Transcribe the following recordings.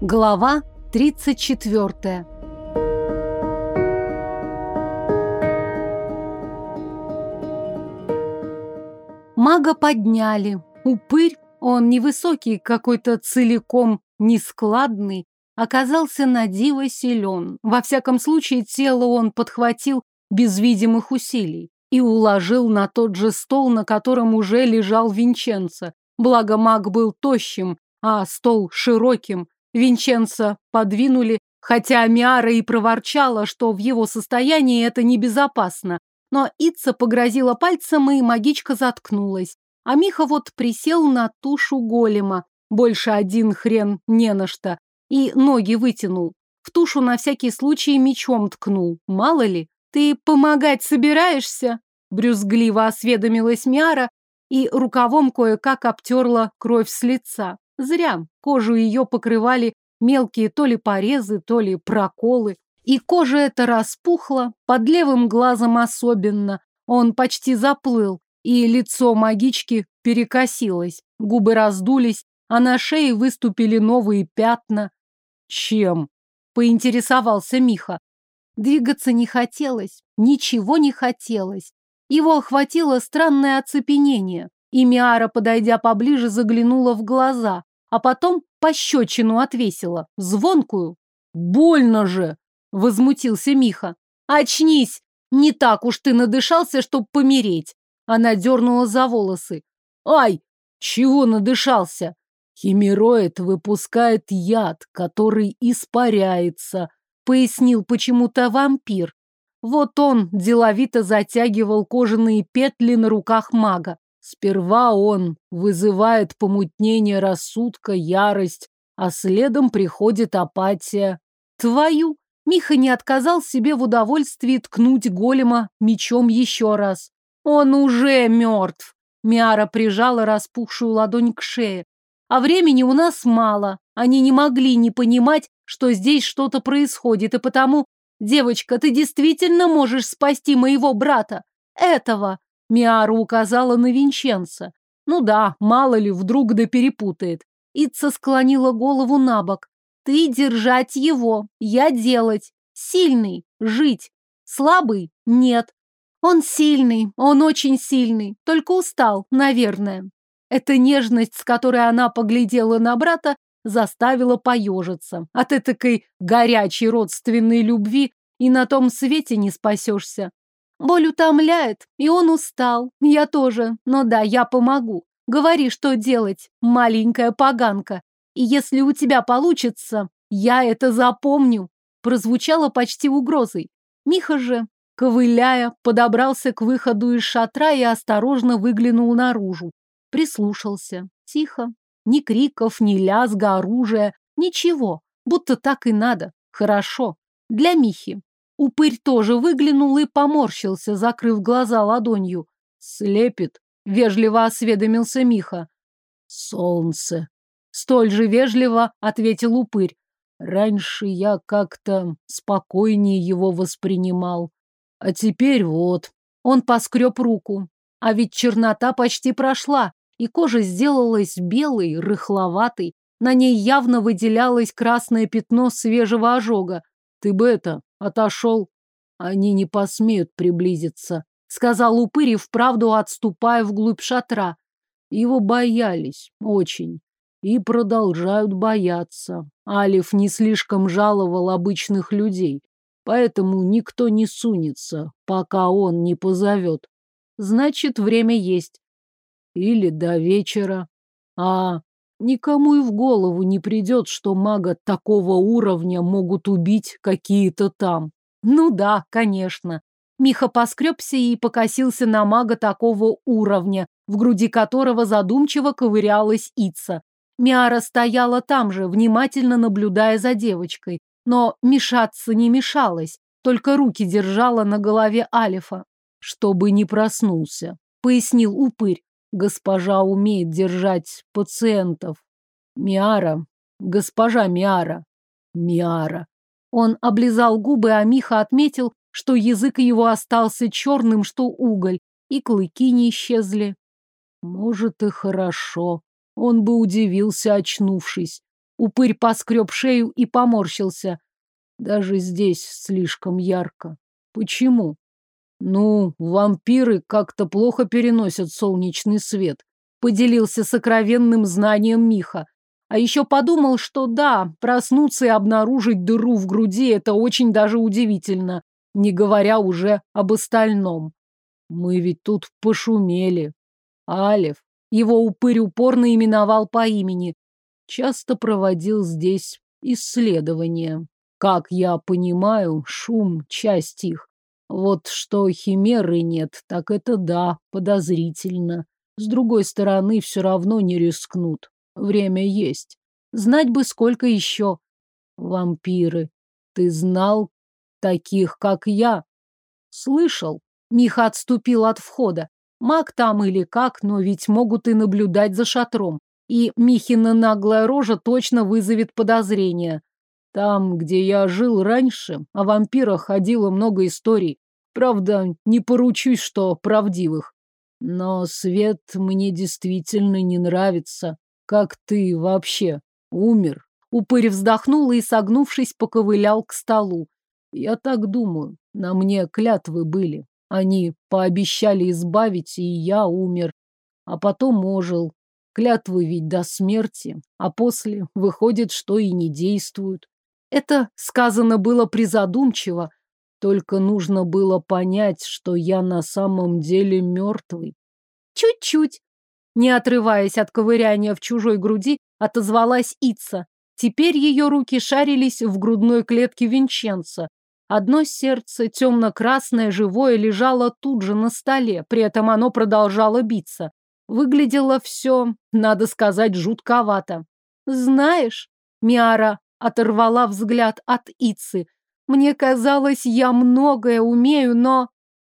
Глава 34 Мага подняли. Упырь, он невысокий, какой-то целиком нескладный, оказался на диво силен. Во всяком случае, тело он подхватил без видимых усилий и уложил на тот же стол, на котором уже лежал Винченцо. Благо маг был тощим, а стол широким. Винченца подвинули, хотя Миара и проворчала, что в его состоянии это небезопасно. Но Ица погрозила пальцем, и магичка заткнулась. А Миха вот присел на тушу голема. Больше один хрен не на что. И ноги вытянул. В тушу на всякий случай мечом ткнул. Мало ли. Ты помогать собираешься? Брюзгливо осведомилась Миара и рукавом кое-как обтерла кровь с лица. Зря. Кожу ее покрывали мелкие то ли порезы, то ли проколы. И кожа эта распухла, под левым глазом особенно. Он почти заплыл, и лицо магички перекосилось. Губы раздулись, а на шее выступили новые пятна. Чем? Поинтересовался Миха. Двигаться не хотелось, ничего не хотелось. Его охватило странное оцепенение, и Миара, подойдя поближе, заглянула в глаза а потом пощечину отвесила, звонкую. «Больно же!» — возмутился Миха. «Очнись! Не так уж ты надышался, чтоб помереть!» Она дернула за волосы. «Ай! Чего надышался?» «Химероид выпускает яд, который испаряется», — пояснил почему-то вампир. Вот он деловито затягивал кожаные петли на руках мага. Сперва он вызывает помутнение рассудка, ярость, а следом приходит апатия. Твою! Миха не отказал себе в удовольствии ткнуть голема мечом еще раз. Он уже мертв. Миара прижала распухшую ладонь к шее. А времени у нас мало. Они не могли не понимать, что здесь что-то происходит, и потому... Девочка, ты действительно можешь спасти моего брата? Этого! Миара указала на Винченца. Ну да, мало ли, вдруг да перепутает. Итца склонила голову на бок. Ты держать его, я делать. Сильный, жить. Слабый? Нет. Он сильный, он очень сильный, только устал, наверное. Эта нежность, с которой она поглядела на брата, заставила поежиться. От этакой горячей родственной любви и на том свете не спасешься. Боль утомляет, и он устал. Я тоже. Но да, я помогу. Говори, что делать, маленькая поганка. И если у тебя получится, я это запомню. Прозвучало почти угрозой. Миха же, ковыляя, подобрался к выходу из шатра и осторожно выглянул наружу. Прислушался. Тихо. Ни криков, ни лязга оружия. Ничего. Будто так и надо. Хорошо. Для Михи. Упырь тоже выглянул и поморщился, закрыв глаза ладонью. «Слепит», — вежливо осведомился Миха. «Солнце», — столь же вежливо ответил упырь. «Раньше я как-то спокойнее его воспринимал. А теперь вот». Он поскреб руку. А ведь чернота почти прошла, и кожа сделалась белой, рыхловатой. На ней явно выделялось красное пятно свежего ожога. Ты бы это, отошел. Они не посмеют приблизиться, сказал упырь и вправду отступая вглубь шатра. Его боялись очень и продолжают бояться. Алиф не слишком жаловал обычных людей, поэтому никто не сунется, пока он не позовет. Значит, время есть. Или до вечера. А Никому и в голову не придет, что мага такого уровня могут убить какие-то там. Ну да, конечно. Миха поскребся и покосился на мага такого уровня, в груди которого задумчиво ковырялась Ица. Миара стояла там же, внимательно наблюдая за девочкой, но мешаться не мешалась, только руки держала на голове Алифа. «Чтобы не проснулся», — пояснил упырь. Госпожа умеет держать пациентов. Миара, госпожа Миара, Миара. Он облизал губы, а Миха отметил, что язык его остался черным, что уголь, и клыки не исчезли. Может, и хорошо. Он бы удивился, очнувшись. Упырь поскреб шею и поморщился. Даже здесь слишком ярко. Почему? Ну, вампиры как-то плохо переносят солнечный свет. Поделился сокровенным знанием Миха. А еще подумал, что да, проснуться и обнаружить дыру в груди – это очень даже удивительно, не говоря уже об остальном. Мы ведь тут пошумели. Алев, его упырь упорно именовал по имени, часто проводил здесь исследования. Как я понимаю, шум – часть их. Вот что химеры нет, так это да, подозрительно. С другой стороны, все равно не рискнут. Время есть. Знать бы, сколько еще. Вампиры. Ты знал таких, как я? Слышал. Миха отступил от входа. Маг там или как, но ведь могут и наблюдать за шатром. И Михина наглая рожа точно вызовет подозрения. Там, где я жил раньше, о вампирах ходило много историй. Правда, не поручусь, что правдивых. Но свет мне действительно не нравится. Как ты вообще умер? Упырь вздохнул и, согнувшись, поковылял к столу. Я так думаю, на мне клятвы были. Они пообещали избавить, и я умер. А потом ожил. Клятвы ведь до смерти, а после выходит, что и не действуют. Это сказано было призадумчиво, только нужно было понять, что я на самом деле мертвый. Чуть-чуть. Не отрываясь от ковыряния в чужой груди, отозвалась Ица. Теперь ее руки шарились в грудной клетке Винченца. Одно сердце, темно-красное, живое, лежало тут же на столе, при этом оно продолжало биться. Выглядело все, надо сказать, жутковато. «Знаешь...» — Миара оторвала взгляд от Ицы. Мне казалось, я многое умею, но...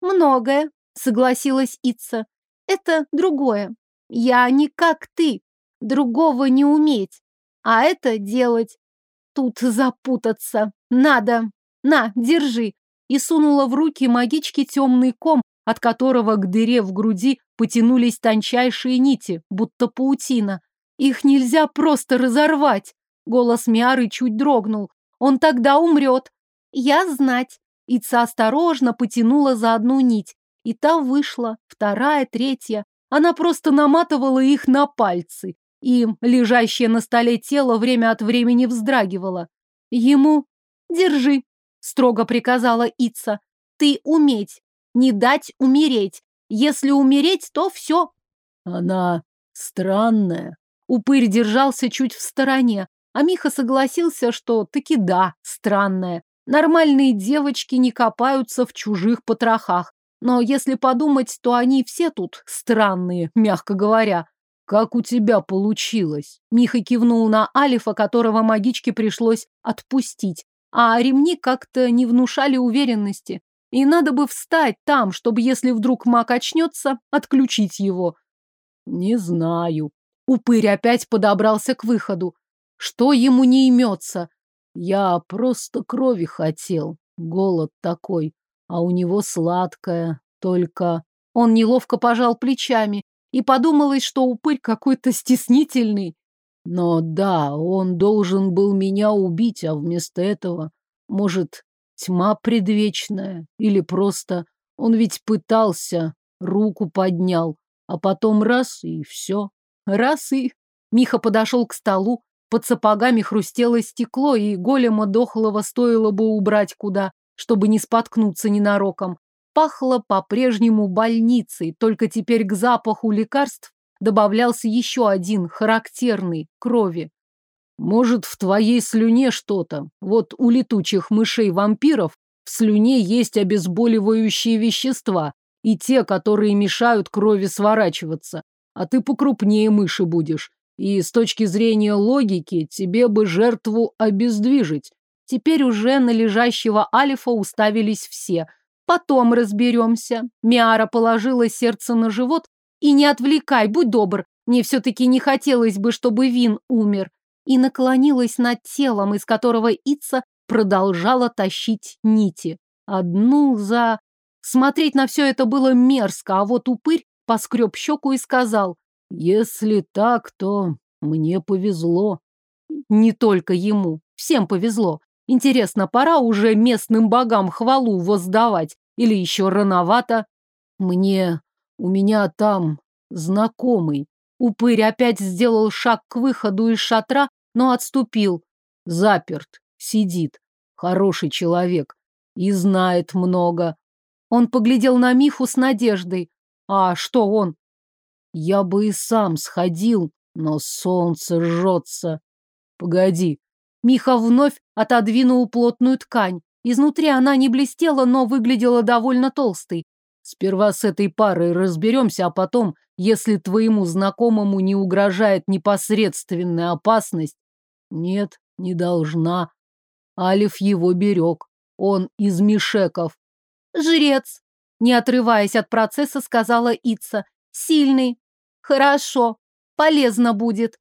Многое, согласилась Ица. Это другое. Я не как ты. Другого не уметь. А это делать. Тут запутаться. Надо. На, держи. И сунула в руки магички темный ком, от которого к дыре в груди потянулись тончайшие нити, будто паутина. Их нельзя просто разорвать. Голос Миары чуть дрогнул. Он тогда умрет, я знать. Ица осторожно потянула за одну нить. И та вышла, вторая, третья. Она просто наматывала их на пальцы. И лежащее на столе тело время от времени вздрагивало. Ему «Держи», — строго приказала Ица. «Ты уметь, не дать умереть. Если умереть, то все». Она странная. Упырь держался чуть в стороне, а Миха согласился, что таки да, странная. Нормальные девочки не копаются в чужих потрохах. Но если подумать, то они все тут странные, мягко говоря. Как у тебя получилось? Миха кивнул на Алифа, которого магичке пришлось отпустить. А ремни как-то не внушали уверенности. И надо бы встать там, чтобы, если вдруг маг очнется, отключить его. Не знаю. Упырь опять подобрался к выходу. Что ему не имется? Я просто крови хотел. Голод такой. А у него сладкое. Только... Он неловко пожал плечами. И подумалось, что упырь какой-то стеснительный. Но да, он должен был меня убить, а вместо этого, может, тьма предвечная. Или просто... Он ведь пытался, руку поднял. А потом раз и все. Раз и... Миха подошел к столу, под сапогами хрустело стекло, и голема дохлого стоило бы убрать куда, чтобы не споткнуться ненароком. Пахло по-прежнему больницей, только теперь к запаху лекарств добавлялся еще один, характерный, крови. Может, в твоей слюне что-то. Вот у летучих мышей-вампиров в слюне есть обезболивающие вещества, и те, которые мешают крови сворачиваться. А ты покрупнее мыши будешь. И с точки зрения логики тебе бы жертву обездвижить. Теперь уже на лежащего Алифа уставились все. Потом разберемся. Миара положила сердце на живот. И не отвлекай, будь добр. Мне все-таки не хотелось бы, чтобы Вин умер. И наклонилась над телом, из которого Ица продолжала тащить нити. Одну за... Смотреть на все это было мерзко, а вот упырь поскреб щеку и сказал, если так, то мне повезло. не только ему. Всем повезло. Интересно, пора уже местным богам хвалу воздавать? Или еще рановато? Мне... У меня там знакомый. Упырь опять сделал шаг к выходу из шатра, но отступил. Заперт. Сидит. Хороший человек. И знает много. Он поглядел на Миху с надеждой. А что он? Я бы и сам сходил, но солнце жжется. Погоди. Миха вновь отодвинул плотную ткань. Изнутри она не блестела, но выглядела довольно толстой. Сперва с этой парой разберемся, а потом, если твоему знакомому не угрожает непосредственная опасность... Нет, не должна. Алиф его берег. Он из Мишеков. Жрец, не отрываясь от процесса, сказала Ица. Сильный. Хорошо. Полезно будет.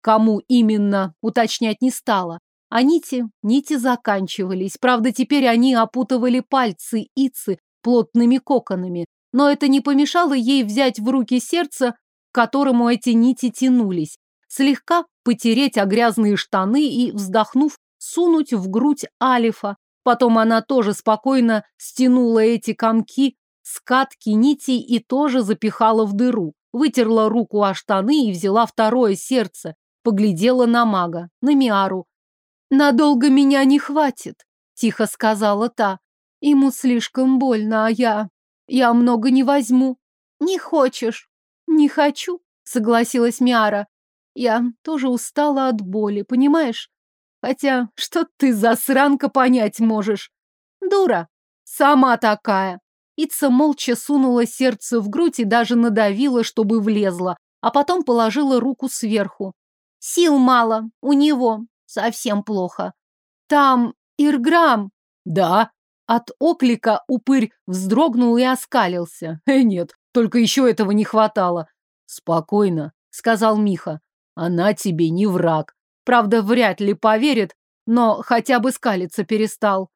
Кому именно, уточнять не стала. А нити, нити заканчивались. Правда, теперь они опутывали пальцы Ицы плотными коконами. Но это не помешало ей взять в руки сердце, к которому эти нити тянулись. Слегка потереть о грязные штаны и, вздохнув, сунуть в грудь Алифа. Потом она тоже спокойно стянула эти комки, скатки нитей и тоже запихала в дыру. Вытерла руку о штаны и взяла второе сердце, поглядела на мага, на Миару. «Надолго меня не хватит», — тихо сказала та. «Ему слишком больно, а я... я много не возьму». «Не хочешь?» «Не хочу», — согласилась Миара. «Я тоже устала от боли, понимаешь? Хотя, что ты, засранка, понять можешь? Дура. Сама такая. Ица молча сунула сердце в грудь и даже надавила, чтобы влезла, а потом положила руку сверху. Сил мало, у него. Совсем плохо. Там Ирграм. Да. От оклика упырь вздрогнул и оскалился. Э, нет, только еще этого не хватало. Спокойно, сказал Миха. Она тебе не враг. Правда, вряд ли поверит, но хотя бы скалиться перестал.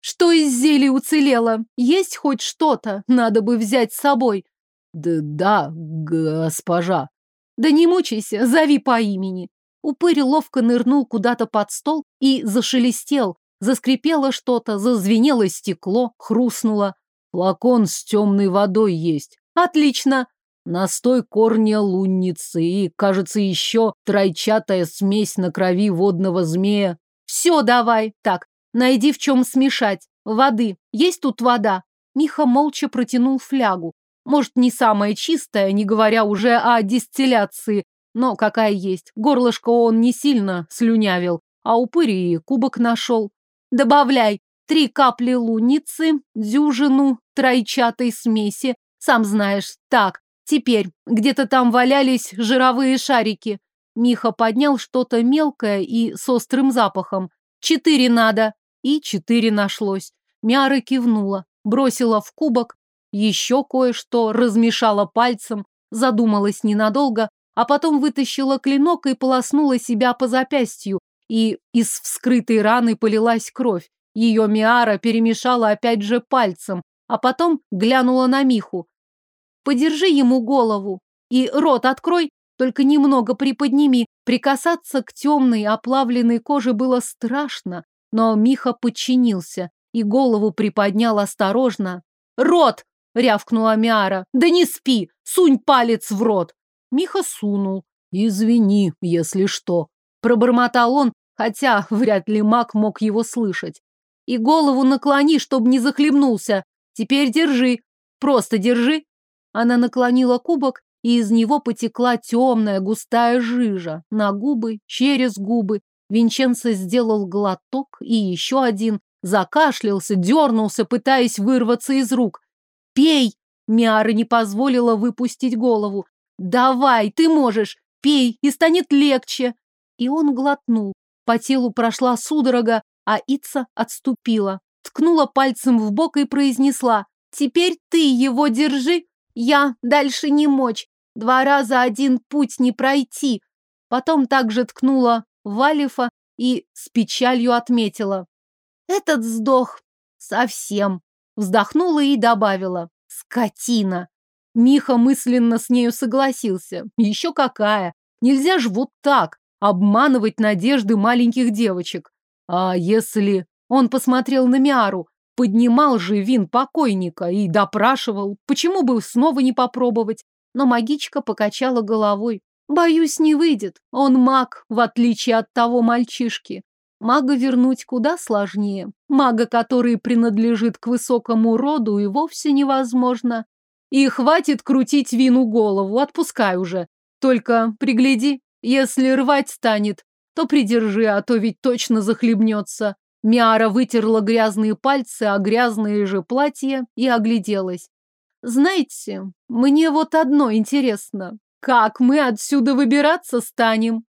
Что из зелий уцелело? Есть хоть что-то? Надо бы взять с собой. Да, да, госпожа. Да не мучайся, зови по имени. Упырь ловко нырнул куда-то под стол и зашелестел. Заскрипело что-то, зазвенело стекло, хрустнуло. Флакон с темной водой есть. Отлично. Настой корня лунницы и, кажется, еще тройчатая смесь на крови водного змея. Все давай. Так, найди в чем смешать. Воды. Есть тут вода? Миха молча протянул флягу. Может, не самая чистая, не говоря уже о дистилляции, но какая есть. Горлышко он не сильно слюнявил, а упырь и кубок нашел. Добавляй три капли луницы, дюжину тройчатой смеси. Сам знаешь, так, Теперь где-то там валялись жировые шарики. Миха поднял что-то мелкое и с острым запахом. Четыре надо. И четыре нашлось. Мяра кивнула, бросила в кубок. Еще кое-что размешала пальцем, задумалась ненадолго, а потом вытащила клинок и полоснула себя по запястью, и из вскрытой раны полилась кровь. Ее Миара перемешала опять же пальцем, а потом глянула на Миху. Подержи ему голову и рот открой, только немного приподними. Прикасаться к темной оплавленной коже было страшно, но Миха подчинился и голову приподнял осторожно. «Рот!» — рявкнула Миара. «Да не спи! Сунь палец в рот!» Миха сунул. «Извини, если что», — пробормотал он, хотя вряд ли маг мог его слышать. «И голову наклони, чтобы не захлебнулся. Теперь держи. Просто держи она наклонила кубок, и из него потекла темная густая жижа на губы, через губы. Винченцо сделал глоток и еще один, закашлялся, дернулся, пытаясь вырваться из рук. «Пей!» Миара не позволила выпустить голову. «Давай, ты можешь! Пей, и станет легче!» И он глотнул. По телу прошла судорога, а Ица отступила. Ткнула пальцем в бок и произнесла «Теперь ты его держи!» Я дальше не мочь. Два раза один путь не пройти. Потом также ткнула Валифа и с печалью отметила. Этот сдох совсем. Вздохнула и добавила. Скотина. Миха мысленно с нею согласился. Еще какая. Нельзя ж вот так. обманывать надежды маленьких девочек. А если... Он посмотрел на Миару, поднимал же вин покойника и допрашивал. Почему бы снова не попробовать? Но магичка покачала головой. Боюсь, не выйдет. Он маг, в отличие от того мальчишки. Мага вернуть куда сложнее. Мага, который принадлежит к высокому роду, и вовсе невозможно. И хватит крутить вину голову, отпускай уже. Только пригляди, если рвать станет, то придержи, а то ведь точно захлебнется. Миара вытерла грязные пальцы, а грязное же платье и огляделась. Знаете, мне вот одно интересно. Как мы отсюда выбираться станем?